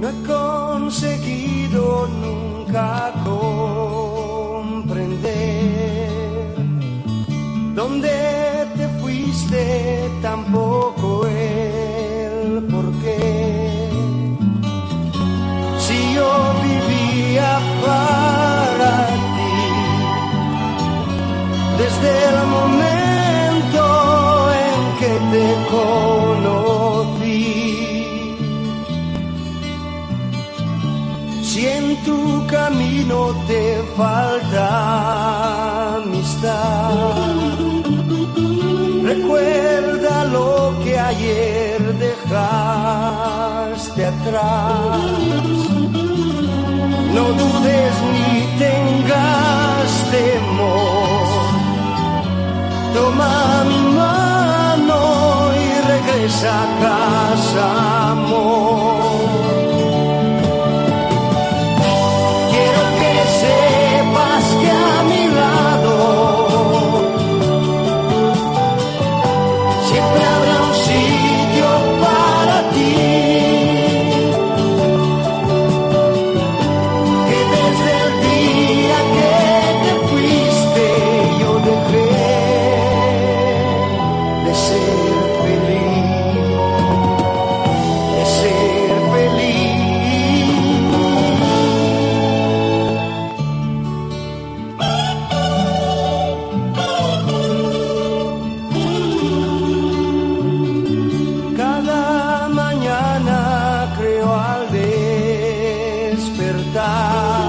no he conseguido nunca comprender dónde te fuiste tan poco. Si en tu camino te falta amistad, recuerda lo que ayer dejaste atrás. No dudes ni tengas temor. Toma mi mano y regresa a casa. lugar.